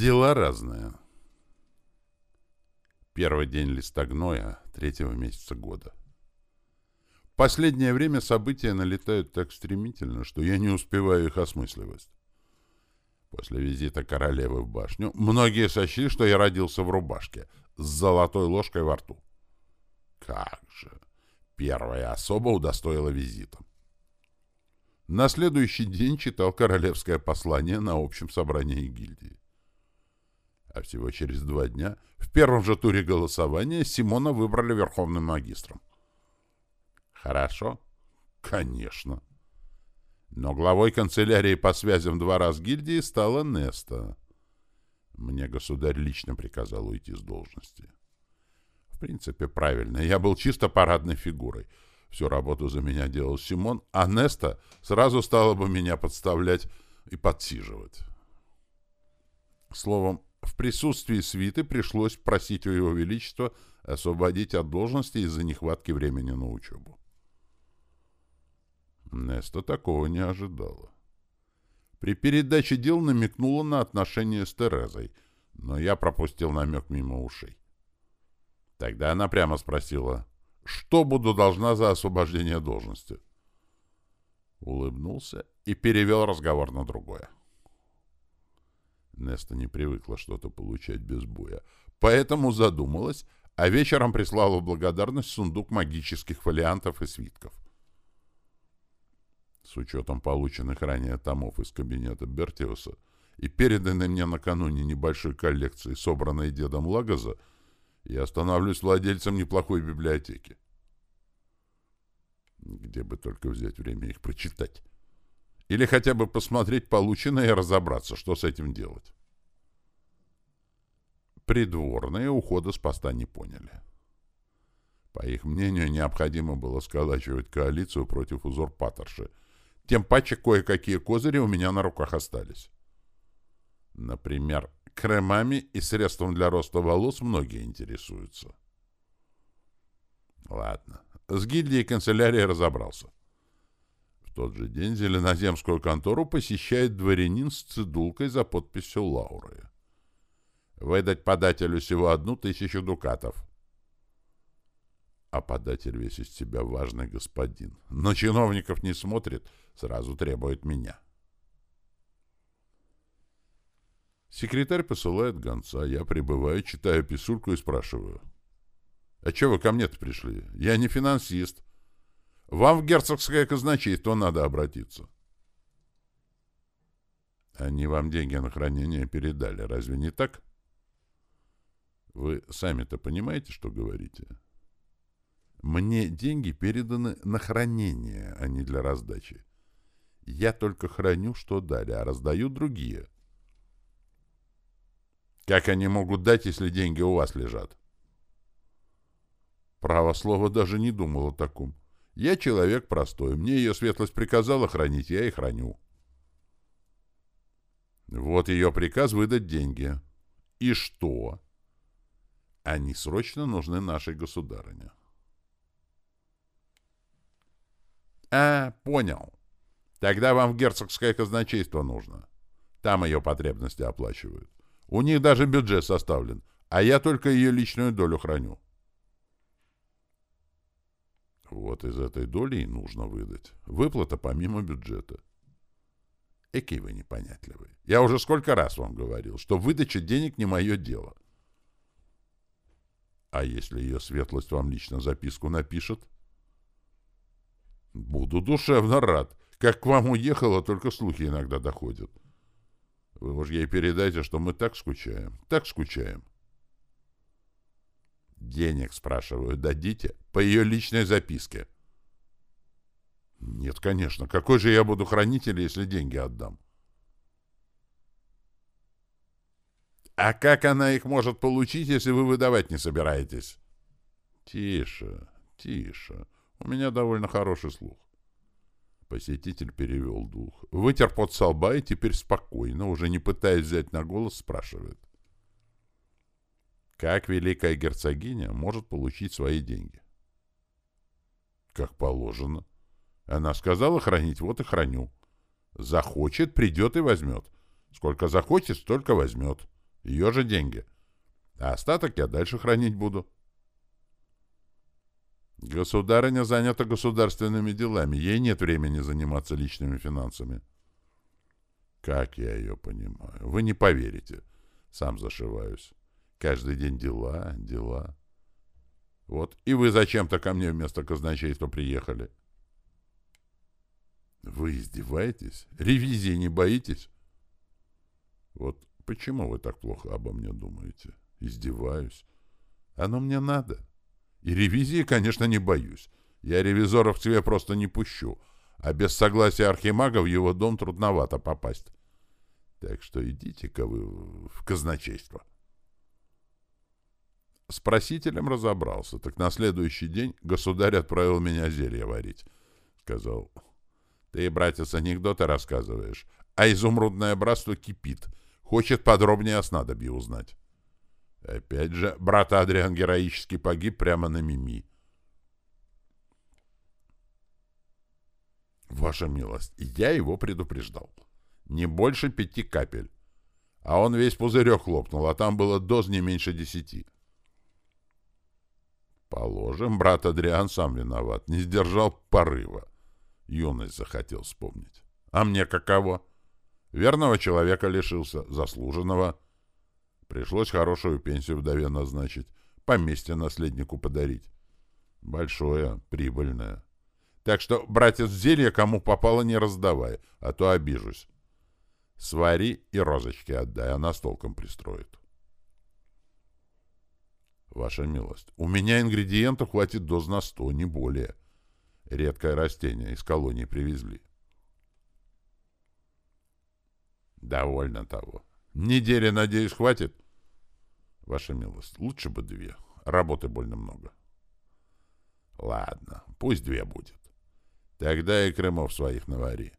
Дела разные. Первый день листогноя третьего месяца года. Последнее время события налетают так стремительно, что я не успеваю их осмысливать. После визита королевы в башню многие сочли, что я родился в рубашке с золотой ложкой во рту. Как же! Первая особа удостоила визитом. На следующий день читал королевское послание на общем собрании гильдии. А всего через два дня, в первом же туре голосования, Симона выбрали верховным магистром. Хорошо? Конечно. Но главой канцелярии по связям двора с гильдией стала Неста. Мне государь лично приказал уйти с должности. В принципе, правильно. Я был чисто парадной фигурой — Всю работу за меня делал Симон, а Неста сразу стала бы меня подставлять и подсиживать. Словом, в присутствии свиты пришлось просить у его величества освободить от должности из-за нехватки времени на учебу. Неста такого не ожидала. При передаче дел намекнула на отношения с Терезой, но я пропустил намек мимо ушей. Тогда она прямо спросила, что буду должна за освобождение должности? Улыбнулся и перевел разговор на другое. Неста не привыкла что-то получать без боя, поэтому задумалась, а вечером прислала в благодарность сундук магических фолиантов и свитков. С учетом полученных ранее томов из кабинета Бертиуса и переданной мне накануне небольшой коллекции, собранной дедом Лагоза, я становлюсь владельцем неплохой библиотеки. Где бы только взять время их прочитать. Или хотя бы посмотреть полученное и разобраться, что с этим делать. Придворные ухода с поста не поняли. По их мнению, необходимо было сколачивать коалицию против узурпаторши. Тем паче кое-какие козыри у меня на руках остались. Например, кремами и средством для роста волос многие интересуются. Ладно, с гильдией канцелярии разобрался. Тот же день зеленоземскую контору посещает дворянин с цедулкой за подписью Лауры. Выдать подателю всего одну тысячу дукатов. А податель весь из себя важный господин. Но чиновников не смотрит, сразу требует меня. Секретарь посылает гонца, я прибываю, читаю писульку и спрашиваю. А чего вы ко мне-то пришли? Я не финансист. Вам в герцогское казначейство надо обратиться. Они вам деньги на хранение передали, разве не так? Вы сами-то понимаете, что говорите? Мне деньги переданы на хранение, а не для раздачи. Я только храню, что дали, а раздаю другие. Как они могут дать, если деньги у вас лежат? Право слово даже не думал о таком. Я человек простой, мне ее светлость приказала хранить, я и храню. Вот ее приказ выдать деньги. И что? Они срочно нужны нашей государыне. А, понял. Тогда вам в герцогское казначейство нужно. Там ее потребности оплачивают. У них даже бюджет составлен, а я только ее личную долю храню. Вот из этой доли и нужно выдать. Выплата помимо бюджета. Экий вы непонятливый. Я уже сколько раз вам говорил, что выдача денег не мое дело. А если ее светлость вам лично записку напишет? Буду душевно рад. Как к вам уехала, только слухи иногда доходят. Вы уж ей передайте, что мы так скучаем, так скучаем. Денег, спрашиваю, дадите? По ее личной записке. Нет, конечно. Какой же я буду хранитель, если деньги отдам? А как она их может получить, если вы выдавать не собираетесь? Тише, тише. У меня довольно хороший слух. Посетитель перевел дух. Вытер под со и теперь спокойно, уже не пытаясь взять на голос, спрашивает. Как великая герцогиня может получить свои деньги? Как положено. Она сказала хранить, вот и храню. Захочет, придет и возьмет. Сколько захочет, столько возьмет. Ее же деньги. А остаток я дальше хранить буду. Государыня занята государственными делами. Ей нет времени заниматься личными финансами. Как я ее понимаю? Вы не поверите. Сам зашиваюсь. Каждый день дела, дела. Вот. И вы зачем-то ко мне вместо казначейства приехали. Вы издеваетесь? Ревизии не боитесь? Вот почему вы так плохо обо мне думаете? Издеваюсь. Оно мне надо. И ревизии, конечно, не боюсь. Я ревизоров к себе просто не пущу. А без согласия архимага в его дом трудновато попасть. Так что идите-ка вы в казначейство. С просителем разобрался, так на следующий день государь отправил меня зелье варить. Сказал, ты, братец, анекдоты рассказываешь, а изумрудное братство кипит, хочет подробнее о снадобье узнать. Опять же, брат Адриан героически погиб прямо на Мими. Ваша милость, я его предупреждал. Не больше пяти капель. А он весь пузырек хлопнул, а там было доз не меньше десяти. Положим, брат Адриан сам виноват, не сдержал порыва. Юность захотел вспомнить. А мне каково? Верного человека лишился, заслуженного. Пришлось хорошую пенсию вдове назначить, поместье наследнику подарить. Большое, прибыльное. Так что, братец, зелье кому попало не раздавай, а то обижусь. Свари и розочки отдай, она с толком пристроит. Ваша милость, у меня ингредиентов хватит доз на сто, не более. Редкое растение из колонии привезли. Довольно того. Недели, надеюсь, хватит? Ваша милость, лучше бы две. Работы больно много. Ладно, пусть две будет. Тогда и Крымов своих навари.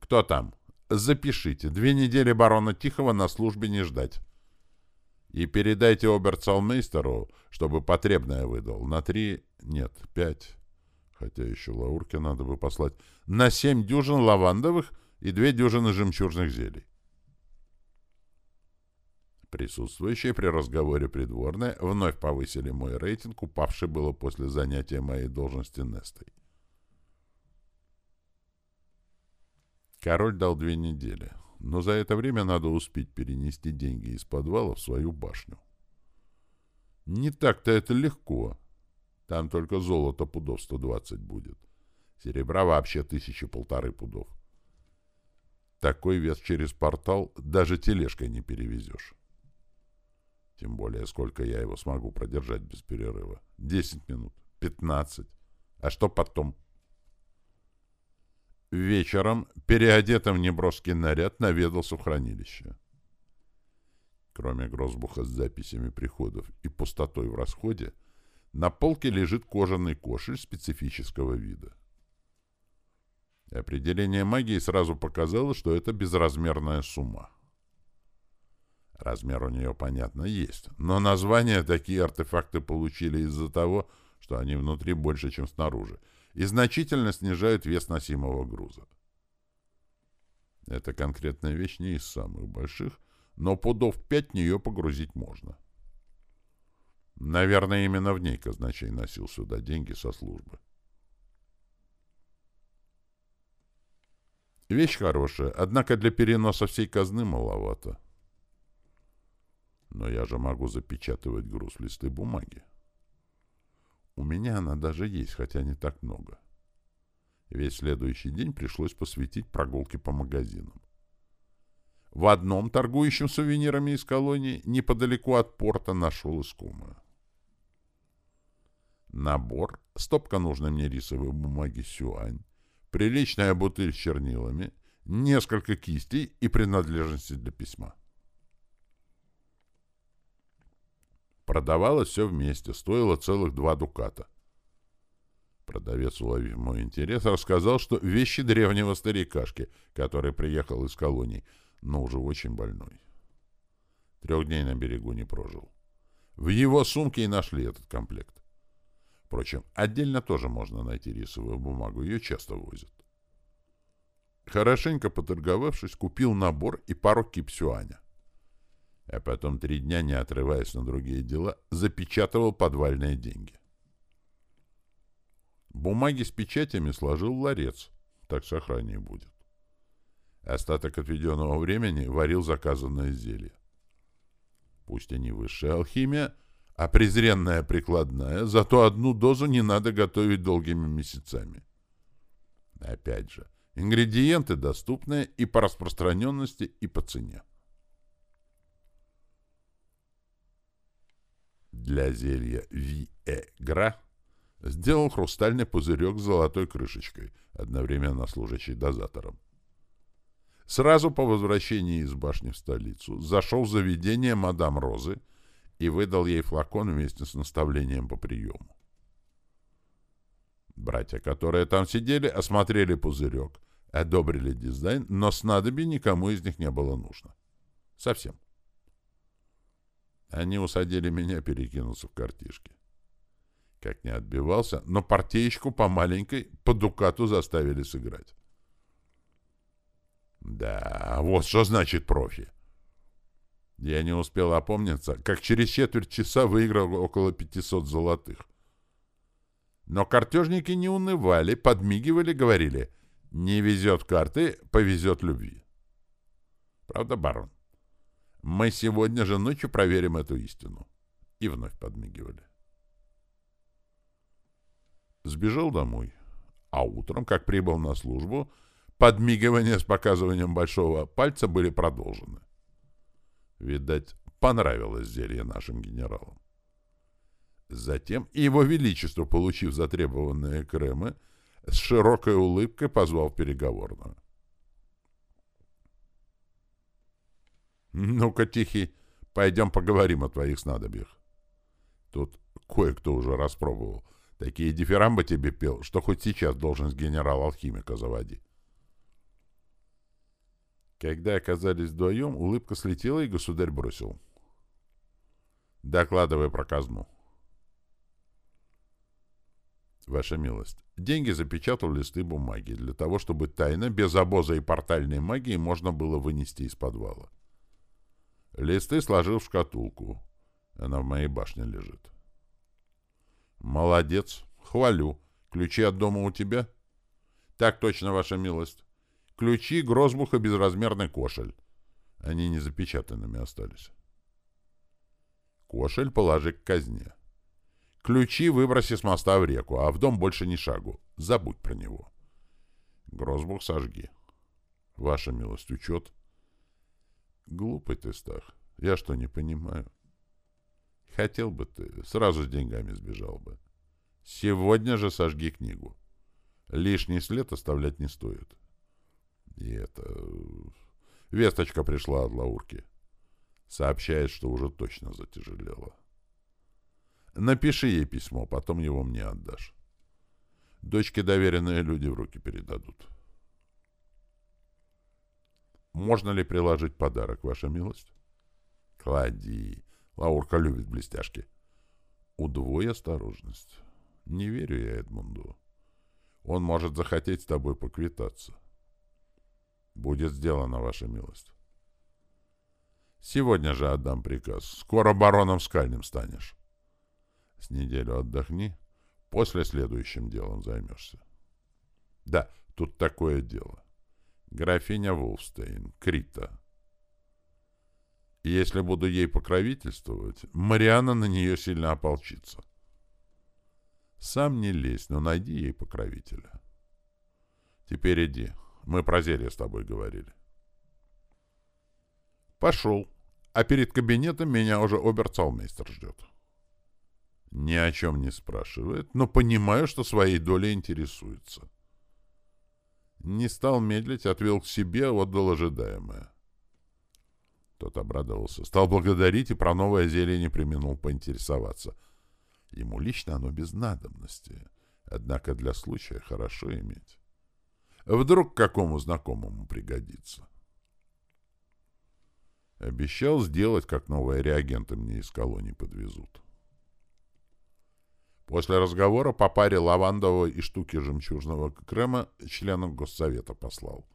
Кто там? Запишите. Две недели барона Тихого на службе не ждать. И передайте оберцалмейстеру, чтобы потребное выдал. На три... Нет, пять. Хотя еще лаурки надо бы послать. На семь дюжин лавандовых и две дюжины жемчужных зелий. Присутствующие при разговоре придворные вновь повысили мой рейтинг, упавший было после занятия моей должности Нестой. Король дал две недели но за это время надо успеть перенести деньги из подвала в свою башню. Не так-то это легко. Там только золото пудов 120 будет. Серебра вообще тысячи полторы пудов. Такой вес через портал даже тележкой не перевезешь. Тем более, сколько я его смогу продержать без перерыва. Десять минут, пятнадцать. А что потом? — Вечером, переодетым в неброский наряд, наведался в хранилище. Кроме грозбуха с записями приходов и пустотой в расходе, на полке лежит кожаный кошель специфического вида. Определение магии сразу показало, что это безразмерная сумма. Размер у нее, понятно, есть, но название такие артефакты получили из-за того, что они внутри больше, чем снаружи, и значительно снижают вес носимого груза. Эта конкретная вещь не из самых больших, но пудов пять в нее погрузить можно. Наверное, именно в ней казначей носил сюда деньги со службы. Вещь хорошая, однако для переноса всей казны маловато. Но я же могу запечатывать груз в листы бумаги. У меня она даже есть, хотя не так много. Весь следующий день пришлось посвятить прогулке по магазинам. В одном, торгующем сувенирами из колонии, неподалеку от порта нашел искомое. Набор, стопка нужной мне рисовой бумаги сюань, приличная бутыль с чернилами, несколько кистей и принадлежности для письма. Продавалось все вместе, стоило целых два дуката. Продавец, уловив мой интерес, рассказал, что вещи древнего старикашки, который приехал из колоний, но уже очень больной. Трех дней на берегу не прожил. В его сумке и нашли этот комплект. Впрочем, отдельно тоже можно найти рисовую бумагу, ее часто возят. Хорошенько поторговавшись, купил набор и пару кипсюаня. А потом три дня, не отрываясь на другие дела, запечатывал подвальные деньги. Бумаги с печатями сложил в ларец, так сохраннее будет. Остаток отведенного времени варил заказанное зелье. Пусть и не высшая алхимия, а презренная прикладная, зато одну дозу не надо готовить долгими месяцами. Опять же, ингредиенты доступные и по распространенности, и по цене. Для зелья Виэгра сделал хрустальный пузырек с золотой крышечкой, одновременно служащий дозатором. Сразу по возвращении из башни в столицу зашел в заведение мадам Розы и выдал ей флакон вместе с наставлением по приему. Братья, которые там сидели, осмотрели пузырек, одобрили дизайн, но снадобий никому из них не было нужно. Совсем. Они усадили меня перекинуться в картишки. Как не отбивался, но партеечку по маленькой по дукату заставили сыграть. Да, вот что значит профи. Я не успел опомниться, как через четверть часа выиграл около 500 золотых. Но картежники не унывали, подмигивали, говорили, не везет карты, повезет любви. Правда, барон? Мы сегодня же ночью проверим эту истину. И вновь подмигивали. Сбежал домой. А утром, как прибыл на службу, подмигивания с показыванием большого пальца были продолжены. Видать, понравилось зелье нашим генералам. Затем его величество, получив затребованные кремы, с широкой улыбкой позвал в переговорную. «Ну-ка, Тихий, пойдем поговорим о твоих снадобьях». Тут кое-кто уже распробовал. Такие дифирамбы тебе пел, что хоть сейчас должен с генерал-алхимика заводить. Когда оказались вдвоем, улыбка слетела, и государь бросил. «Докладывай про казну». «Ваша милость, деньги запечатал листы бумаги для того, чтобы тайно, без обоза и портальной магии, можно было вынести из подвала. Листы сложил в шкатулку. Она в моей башне лежит». «Молодец, хвалю. Ключи от дома у тебя?» «Так точно, ваша милость». Ключи, грозбух и безразмерный кошель. Они не запечатанными остались. Кошель положи к казне. Ключи выброси с моста в реку, а в дом больше ни шагу. Забудь про него. Грозбух сожги. Ваша милость, учет. Глупый ты, Стах. Я что, не понимаю? Хотел бы ты, сразу с деньгами сбежал бы. Сегодня же сожги книгу. Лишний след оставлять не стоит. И это... Весточка пришла от Лаурки. Сообщает, что уже точно затяжелело. Напиши ей письмо, потом его мне отдашь. Дочке доверенные люди в руки передадут. Можно ли приложить подарок, ваша милость? Клади. Лаурка любит блестяшки. Удвой осторожность. Не верю я Эдмунду. Он может захотеть с тобой поквитаться. — Будет сделано, ваша милость. Сегодня же отдам приказ. Скоро бароном скальным станешь. С неделю отдохни, после следующим делом займешься. Да, тут такое дело. Графиня Вулфстейн, Крита. если буду ей покровительствовать, Мариана на нее сильно ополчится. Сам не лезь, но найди ей покровителя. Теперь иди. Мы про зелье с тобой говорили. Пошел. А перед кабинетом меня уже оберцалмейстер ждет. Ни о чем не спрашивает, но понимаю, что своей долей интересуется. Не стал медлить, отвел к себе, отдал ожидаемое. Тот обрадовался, стал благодарить и про новое зелье не применул поинтересоваться. Ему лично оно без надобности, однако для случая хорошо иметь. Вдруг какому знакомому пригодится. Обещал сделать, как новые реагенты мне из колонии подвезут. После разговора по паре лавандового и штуки жемчужного крема членов Госсовета послал.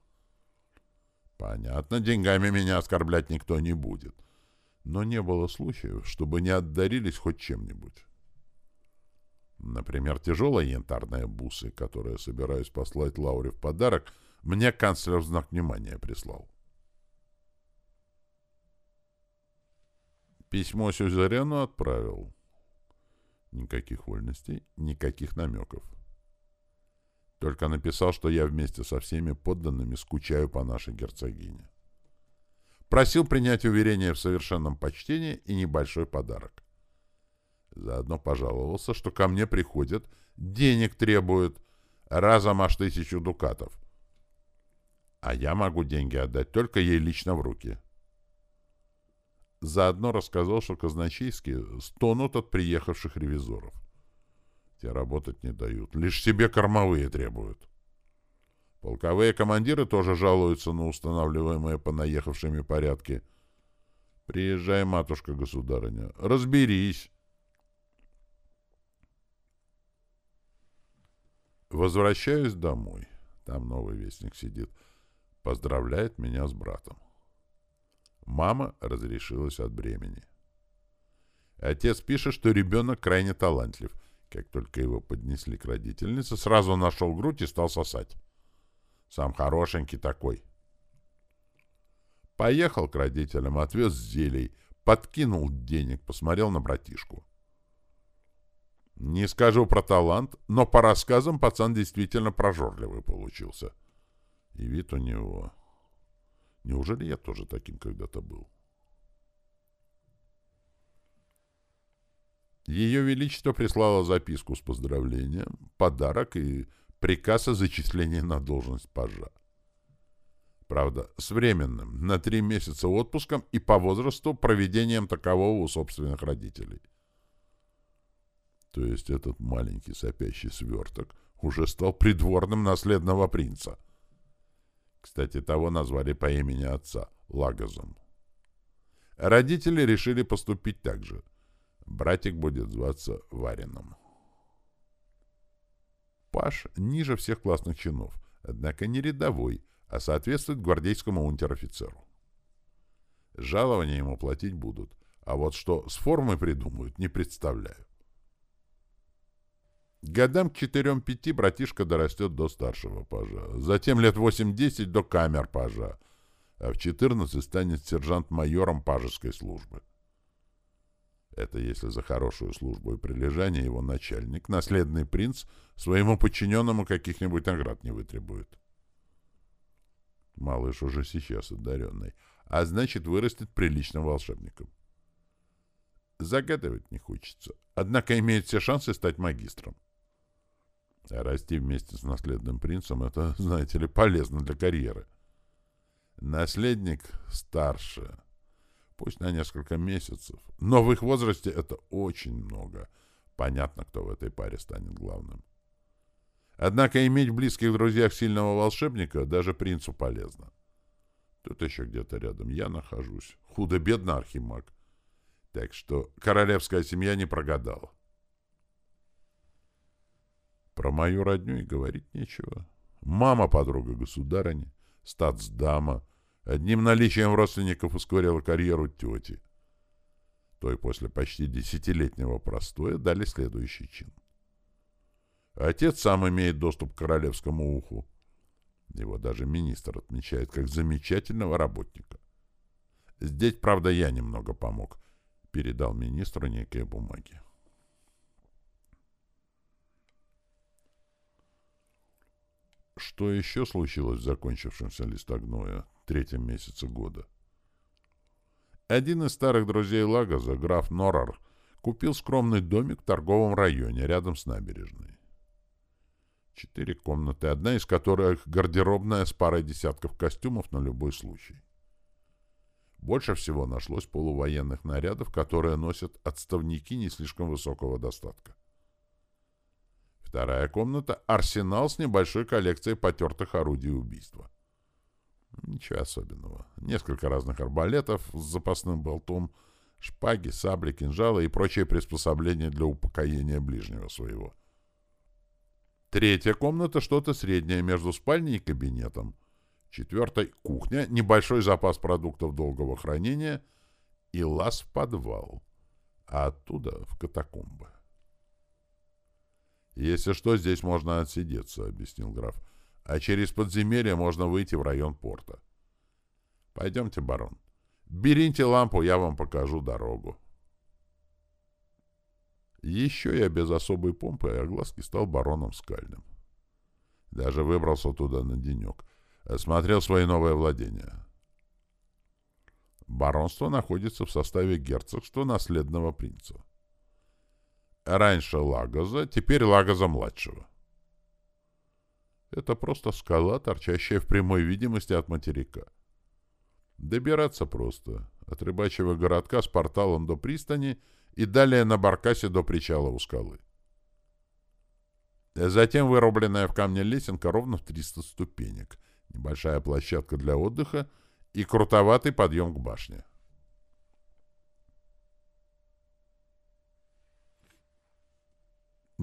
Понятно, деньгами меня оскорблять никто не будет. но не было случаев, чтобы не отдарились хоть чем-нибудь. Например, тяжелые янтарные бусы, которые собираюсь послать Лауре в подарок, мне канцлер в знак внимания прислал. Письмо Сюзерену отправил. Никаких вольностей, никаких намеков. Только написал, что я вместе со всеми подданными скучаю по нашей герцогине. Просил принять уверение в совершенном почтении и небольшой подарок. Заодно пожаловался, что ко мне приходят, денег требуют, разом аж тысячу дукатов. А я могу деньги отдать только ей лично в руки. Заодно рассказал, что казначейские стонут от приехавших ревизоров. Те работать не дают, лишь себе кормовые требуют. Полковые командиры тоже жалуются на устанавливаемые понаехавшими порядки. Приезжай, матушка-государыня, разберись. Возвращаюсь домой. Там новый вестник сидит. Поздравляет меня с братом. Мама разрешилась от бремени. Отец пишет, что ребенок крайне талантлив. Как только его поднесли к родительнице, сразу нашел грудь и стал сосать. Сам хорошенький такой. Поехал к родителям, отвез зелий, подкинул денег, посмотрел на братишку. Не скажу про талант, но по рассказам пацан действительно прожорливый получился. И вид у него... Неужели я тоже таким когда-то был? Ее Величество прислало записку с поздравлением, подарок и приказ о зачислении на должность пажа. Правда, с временным, на три месяца отпуском и по возрасту проведением такового у собственных родителей. То есть этот маленький сопящий сверток уже стал придворным наследного принца. Кстати, того назвали по имени отца — Лагозом. Родители решили поступить так же. Братик будет зваться Варином. Паш ниже всех классных чинов, однако не рядовой, а соответствует гвардейскому унтер-офицеру. Жалования ему платить будут, а вот что с формой придумают, не представляю. Годам к четырем-пяти братишка дорастет до старшего пажа, затем лет восемь-десять до камер пажа, а в четырнадцать станет сержант-майором пажеской службы. Это если за хорошую службу и прилежание его начальник, наследный принц, своему подчиненному каких-нибудь наград не вытребует. Малыш уже сейчас одаренный, а значит, вырастет приличным волшебником. Загадывать не хочется, однако имеет все шансы стать магистром. Расти вместе с наследным принцем — это, знаете ли, полезно для карьеры. Наследник старше, пусть на несколько месяцев, но в их возрасте это очень много. Понятно, кто в этой паре станет главным. Однако иметь в близких друзьях сильного волшебника даже принцу полезно. Тут еще где-то рядом я нахожусь. Худо-бедно архимаг. Так что королевская семья не прогадала. Про мою родню и говорить нечего. Мама подруга государыни, статсдама, одним наличием родственников ускорила карьеру тети. Той после почти десятилетнего простоя дали следующий чин. Отец сам имеет доступ к королевскому уху. Его даже министр отмечает как замечательного работника. Здесь, правда, я немного помог. Передал министру некие бумаги. Что еще случилось в закончившемся листогноя третьем месяце года? Один из старых друзей Лагоза, граф Норар, купил скромный домик в торговом районе рядом с набережной. Четыре комнаты, одна из которых гардеробная с парой десятков костюмов на любой случай. Больше всего нашлось полувоенных нарядов, которые носят отставники не слишком высокого достатка. Вторая комната — арсенал с небольшой коллекцией потертых орудий убийства. Ничего особенного. Несколько разных арбалетов с запасным болтом, шпаги, сабли, кинжалы и прочие приспособления для упокоения ближнего своего. Третья комната — что-то среднее между спальней и кабинетом. Четвертая — кухня, небольшой запас продуктов долгого хранения и лаз в подвал, а оттуда в катакомбы. «Если что, здесь можно отсидеться», — объяснил граф. «А через подземелье можно выйти в район порта». «Пойдемте, барон. Берите лампу, я вам покажу дорогу». Еще я без особой помпы и огласки стал бароном Скальным. Даже выбрался туда на денек. Осмотрел свои новые владения. Баронство находится в составе герцогства наследного принца. Раньше Лагоза, теперь Лагоза-младшего. Это просто скала, торчащая в прямой видимости от материка. Добираться просто. От рыбачьего городка с порталом до пристани и далее на баркасе до причала у скалы. Затем вырубленная в камне лесенка ровно в 300 ступенек, небольшая площадка для отдыха и крутоватый подъем к башне.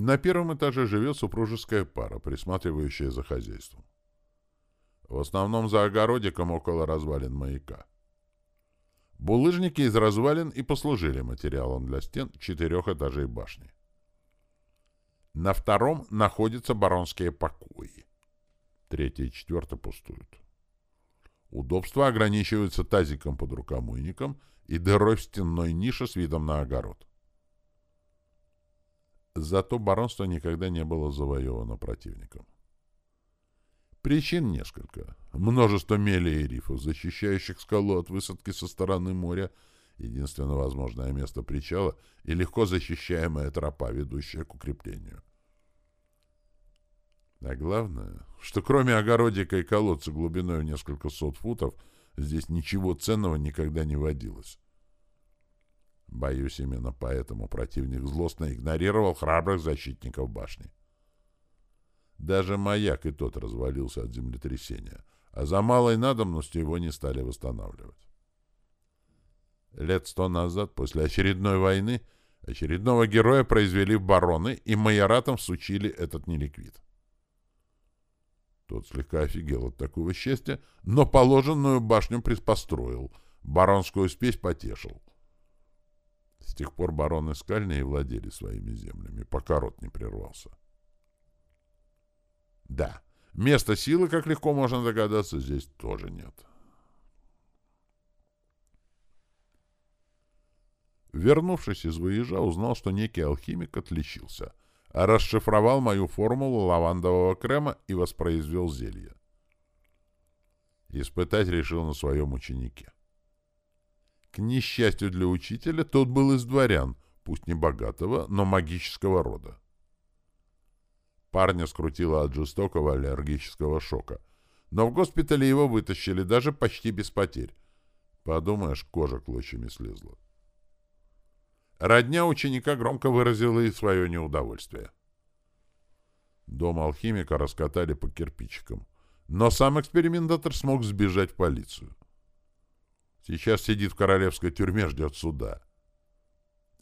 На первом этаже живет супружеская пара, присматривающая за хозяйством. В основном за огородиком около развалин маяка. Булыжники из развалин и послужили материалом для стен четырех этажей башни. На втором находятся баронские покои. Третий и четвертый пустуют. Удобства ограничиваются тазиком под рукомойником и дырой в стенной нише с видом на огород. Зато баронство никогда не было завоевано противником. Причин несколько. Множество мелей и рифов, защищающих скалу от высадки со стороны моря, единственно возможное место причала и легко защищаемая тропа, ведущая к укреплению. А главное, что кроме огородика и колодца глубиной в несколько сот футов, здесь ничего ценного никогда не водилось. Боюсь, именно поэтому противник злостно игнорировал храбрых защитников башни. Даже маяк и тот развалился от землетрясения, а за малой надобностью его не стали восстанавливать. Лет сто назад, после очередной войны, очередного героя произвели в бароны и майоратом всучили этот неликвид. Тот слегка офигел от такого счастья, но положенную башню приспостроил, баронскую спесь потешил. С тех пор бароны скальные владели своими землями, пока рот не прервался. Да, места силы, как легко можно догадаться, здесь тоже нет. Вернувшись из выезжа, узнал, что некий алхимик отличился, расшифровал мою формулу лавандового крема и воспроизвел зелье. Испытать решил на своем ученике. К несчастью для учителя, тот был из дворян, пусть не богатого, но магического рода. Парня скрутило от жестокого аллергического шока. Но в госпитале его вытащили даже почти без потерь. Подумаешь, кожа клочьями слезла. Родня ученика громко выразила и свое неудовольствие. Дом алхимика раскатали по кирпичикам. Но сам экспериментатор смог сбежать в полицию. Сейчас сидит в королевской тюрьме, ждет суда.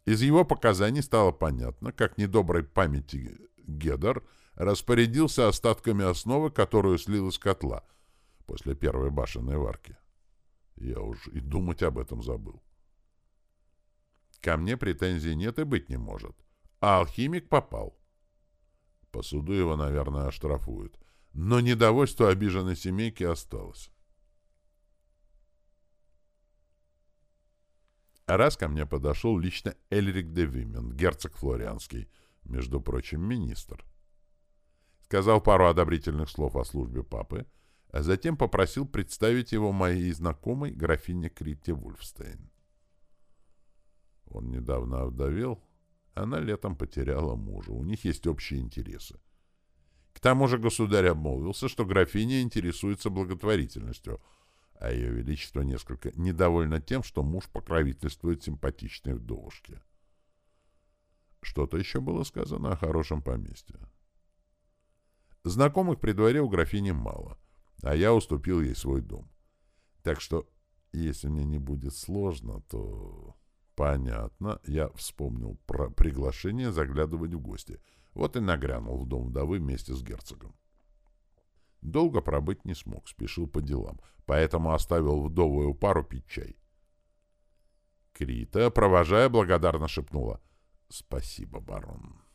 Из его показаний стало понятно, как недоброй памяти Гедер распорядился остатками основы, которую слил из котла после первой башенной варки. Я уж и думать об этом забыл. Ко мне претензий нет и быть не может. А алхимик попал. По суду его, наверное, оштрафуют. Но недовольство обиженной семейки осталось. Раз ко мне подошел лично Эльрик де Вимен, герцог флорианский, между прочим, министр сказал пару одобрительных слов о службе папы, а затем попросил представить его моей знакомой графине Крите Вульфстейн. Он недавно овдовел, она летом потеряла мужа, у них есть общие интересы. К тому же государь обмолвился, что графиня интересуется благотворительностью, а ее величество несколько недовольно тем, что муж покровительствует симпатичной вдовушке. Что-то еще было сказано о хорошем поместье. Знакомых при дворе у графини мало, а я уступил ей свой дом. Так что, если мне не будет сложно, то... Понятно, я вспомнил про приглашение заглядывать в гости. Вот и нагрянул в дом вдовы вместе с герцогом. Долго пробыть не смог, спешил по делам, поэтому оставил вдовую пару пить чай. Крита, провожая, благодарно шепнула. «Спасибо, барон».